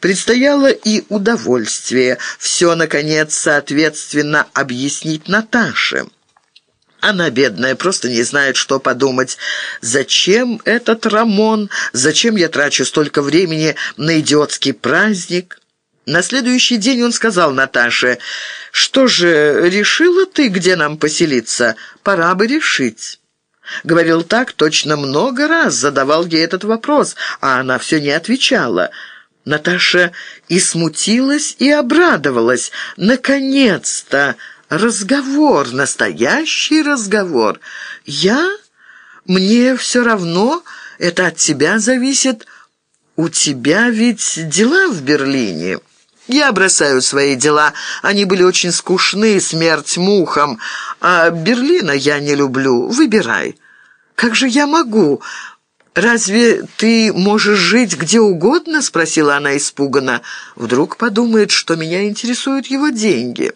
Предстояло и удовольствие. Все, наконец, соответственно объяснить Наташе. Она, бедная, просто не знает, что подумать. Зачем этот Рамон? Зачем я трачу столько времени на идиотский праздник?» На следующий день он сказал Наташе, «Что же, решила ты, где нам поселиться? Пора бы решить». Говорил так, точно много раз задавал ей этот вопрос, а она все не отвечала. Наташа и смутилась, и обрадовалась. «Наконец-то!» разговор, настоящий разговор. Я? Мне все равно, это от тебя зависит. У тебя ведь дела в Берлине. Я бросаю свои дела, они были очень скучны, смерть мухам. А Берлина я не люблю, выбирай. Как же я могу? «Разве ты можешь жить где угодно?» — спросила она испуганно. «Вдруг подумает, что меня интересуют его деньги».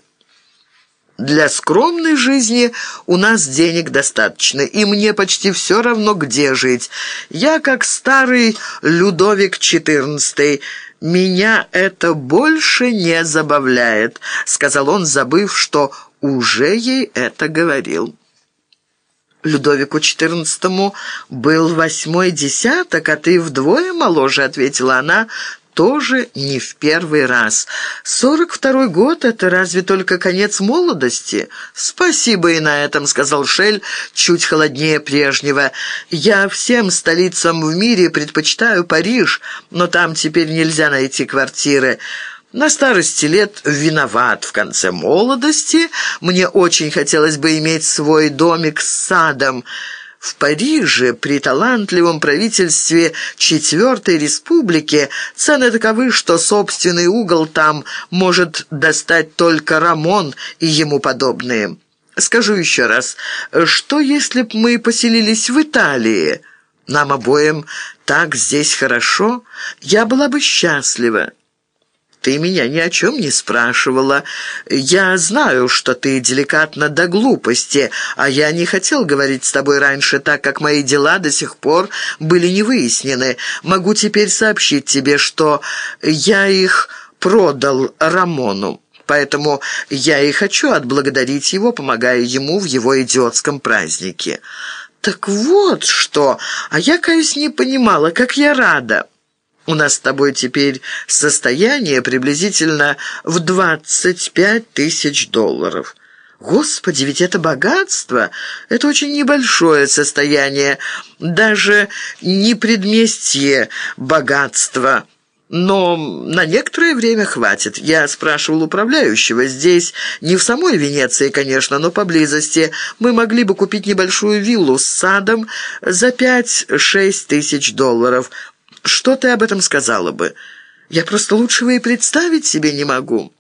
Для скромной жизни у нас денег достаточно, и мне почти все равно, где жить. Я как старый Людовик XIV. Меня это больше не забавляет», — сказал он, забыв, что уже ей это говорил. Людовику XIV был восьмой десяток, а ты вдвое моложе», — ответила она, тоже не в первый раз. Сорок второй год — это разве только конец молодости? Спасибо и на этом, — сказал Шель, чуть холоднее прежнего. Я всем столицам в мире предпочитаю Париж, но там теперь нельзя найти квартиры. На старости лет виноват в конце молодости. Мне очень хотелось бы иметь свой домик с садом. В Париже при талантливом правительстве Четвертой Республики цены таковы, что собственный угол там может достать только Рамон и ему подобные. Скажу еще раз, что если б мы поселились в Италии? Нам обоим так здесь хорошо, я была бы счастлива. Ты меня ни о чем не спрашивала. Я знаю, что ты деликатна до глупости, а я не хотел говорить с тобой раньше, так как мои дела до сих пор были не выяснены. Могу теперь сообщить тебе, что я их продал Рамону. Поэтому я и хочу отблагодарить его, помогая ему в его идиотском празднике». «Так вот что! А я, каюсь, не понимала, как я рада!» У нас с тобой теперь состояние приблизительно в 25 тысяч долларов. Господи, ведь это богатство, это очень небольшое состояние, даже не предместье богатства». Но на некоторое время хватит. Я спрашивал управляющего. Здесь, не в самой Венеции, конечно, но поблизости, мы могли бы купить небольшую виллу с садом за пять-шесть тысяч долларов. Что ты об этом сказала бы? Я просто лучшего и представить себе не могу.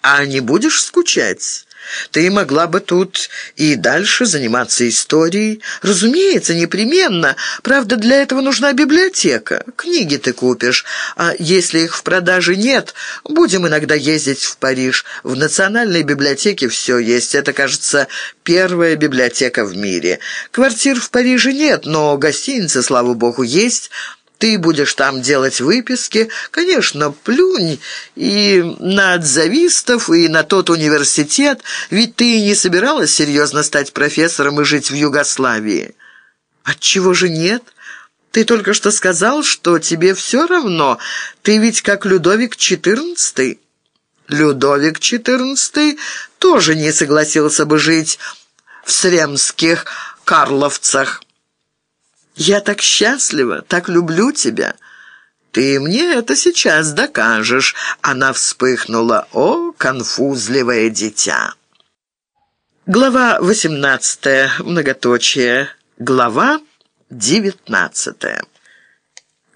А не будешь скучать? Ты могла бы тут и дальше заниматься историей. Разумеется, непременно. Правда, для этого нужна библиотека. Книги ты купишь. А если их в продаже нет, будем иногда ездить в Париж. В национальной библиотеке все есть. Это, кажется, первая библиотека в мире. Квартир в Париже нет, но гостиницы, слава богу, есть. Ты будешь там делать выписки. Конечно, плюнь и на отзавистов, и на тот университет, ведь ты не собиралась серьезно стать профессором и жить в Югославии. Отчего же нет? Ты только что сказал, что тебе все равно. Ты ведь как Людовик XIV. Людовик XIV тоже не согласился бы жить в Сремских Карловцах. Я так счастлива, так люблю тебя. Ты мне это сейчас докажешь». Она вспыхнула. «О, конфузливое дитя!» Глава восемнадцатая. Многоточие. Глава девятнадцатая.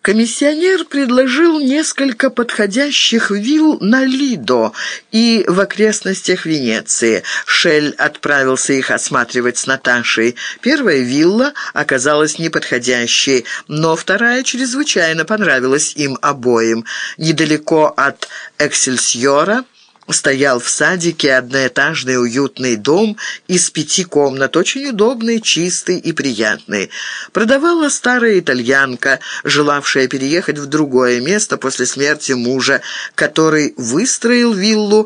Комиссионер предложил несколько подходящих вилл на Лидо и в окрестностях Венеции. Шель отправился их осматривать с Наташей. Первая вилла оказалась неподходящей, но вторая чрезвычайно понравилась им обоим. Недалеко от Эксельсиора стоял в садике одноэтажный уютный дом из пяти комнат, очень удобный, чистый и приятный. Продавала старая итальянка, желавшая переехать в другое место после смерти мужа, который выстроил виллу